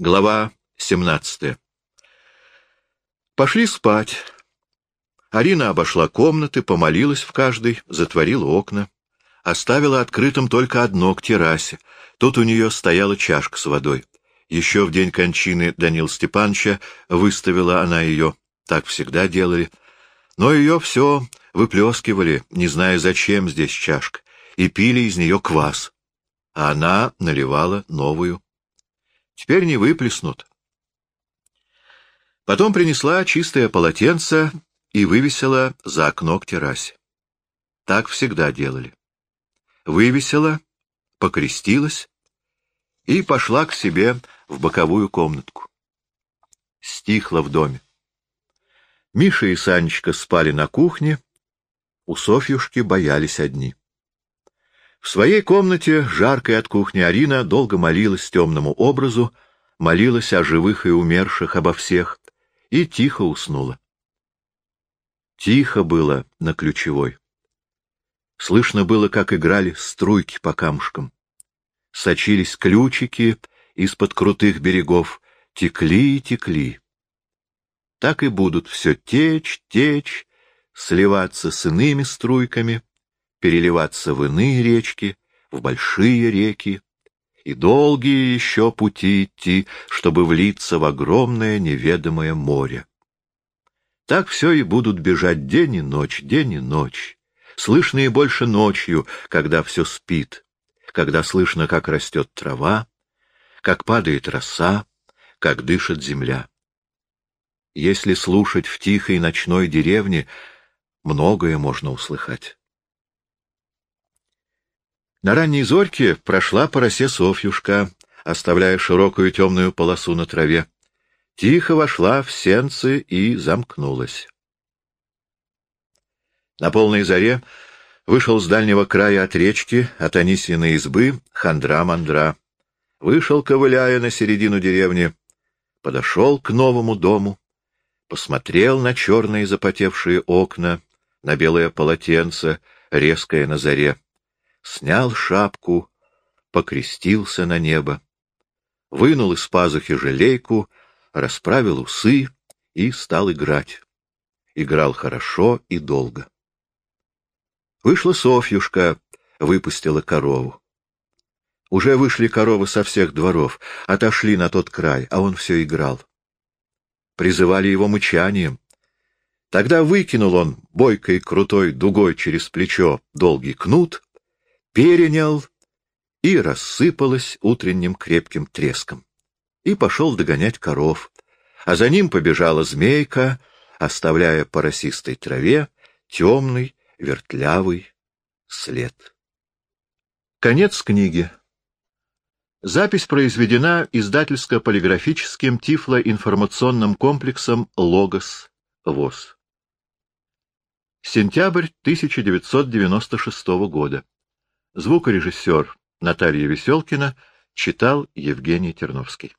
Глава 17. Пошли спать. Арина обошла комнаты, помолилась в каждой, затворила окна. Оставила открытым только одно к террасе. Тут у нее стояла чашка с водой. Еще в день кончины Данил Степановича выставила она ее. Так всегда делали. Но ее все выплескивали, не зная, зачем здесь чашка, и пили из нее квас. А она наливала новую. Теперь не выплеснут. Потом принесла чистое полотенце и вывесила за окно к террасе. Так всегда делали. Вывесила, покрестилась и пошла к себе в боковую комнатку. Стихло в доме. Миша и Санечка спали на кухне, у Софьюшки боялись одни. В своей комнате, жаркой от кухни, Арина долго молилась темному образу, молилась о живых и умерших, обо всех, и тихо уснула. Тихо было на ключевой. Слышно было, как играли струйки по камушкам. Сочились ключики из-под крутых берегов, текли и текли. Так и будут все течь, течь, сливаться с иными струйками, переливаться в иные речки, в большие реки, и долгие еще пути идти, чтобы влиться в огромное неведомое море. Так все и будут бежать день и ночь, день и ночь, слышные больше ночью, когда все спит, когда слышно, как растет трава, как падает роса, как дышит земля. Если слушать в тихой ночной деревне, многое можно услыхать. На ранней зорьке прошла по росе Софьюшка, оставляя широкую темную полосу на траве. Тихо вошла в сенцы и замкнулась. На полной заре вышел с дальнего края от речки, от Анисиной избы, хандра-мандра. Вышел, ковыляя на середину деревни, подошел к новому дому, посмотрел на черные запотевшие окна, на белое полотенце, резкое на заре снял шапку, покрестился на небо, вынул из пазухи желейку, расправил усы и стал играть. Играл хорошо и долго. Вышла Софьюшка, выпустила корову. Уже вышли коровы со всех дворов, отошли на тот край, а он все играл. Призывали его мычанием. Тогда выкинул он бойкой крутой дугой через плечо долгий кнут, перенял и рассыпалось утренним крепким треском. И пошел догонять коров, а за ним побежала змейка, оставляя по росистой траве темный вертлявый след. Конец книги. Запись произведена издательско-полиграфическим тифлоинформационным комплексом «Логос» ВОЗ. Сентябрь 1996 года. Звукорежиссер Наталья Веселкина читал Евгений Терновский.